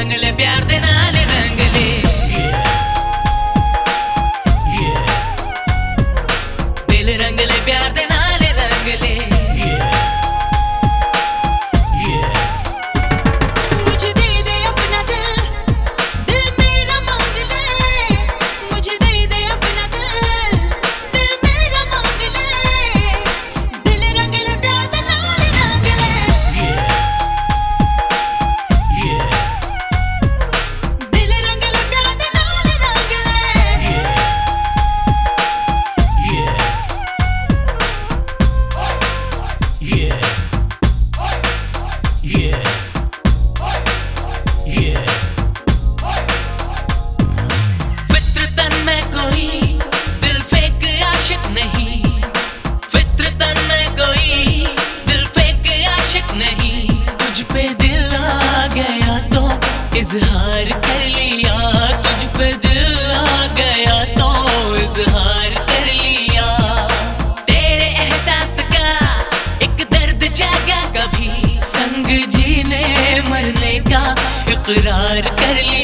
रंग ले प्यार दे नाल रंग ले दिल रंग प्यार दे नाल रंग कर लिया गया तो कर लिया। तेरे का एक दर्द कभी, संग मरने का इकरार कर लिया।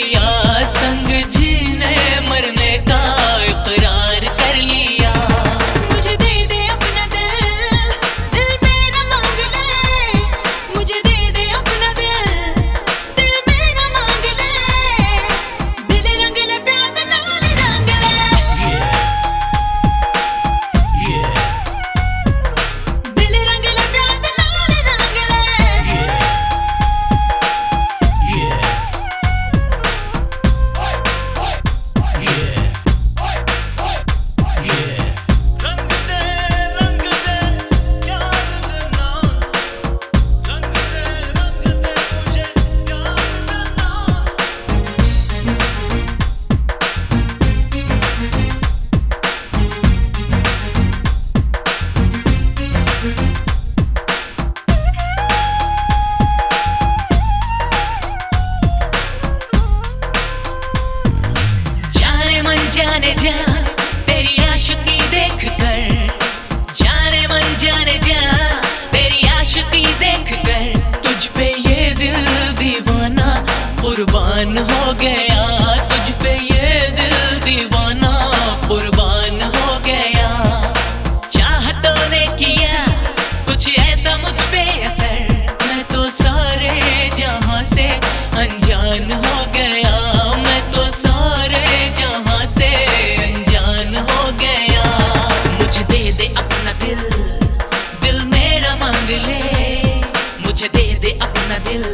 हो गया, तुझ पे ये दिल दीवाना कुर्बान हो गया। चाहतों ने किया कुछ ऐसा मुझ पे असर, मैं तो सारे जहाँ से अनजान हो गया, मैं तो सारे जहाँ से अनजान हो गया। मुझे दे दे अपना दिल दिल मेरा मांग ले। मुझे दे दे अपना दिल